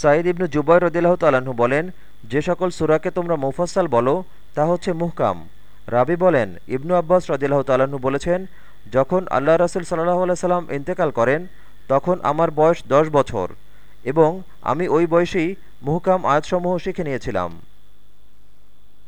সাঈদ ইবনু জুবাই রদিল্লাহ তালাহু বলেন, যে সকল সুরাকে তোমরা মুফাসাল বলো, তা হচ্ছে মুহকাম। রাবি বলেন, ইবনু আব্বাস রদিল্লাহ তালাহু বলেছেন, যখন আল্লাহ রসুল সাল্লাহ সাল্লাম ইন্তেকাল করেন, তখন আমার বয়স দশ বছর এবং আমি ওই বয়সেই মুহকাম আয়াতসমূহ শিখে নিয়েছিলাম।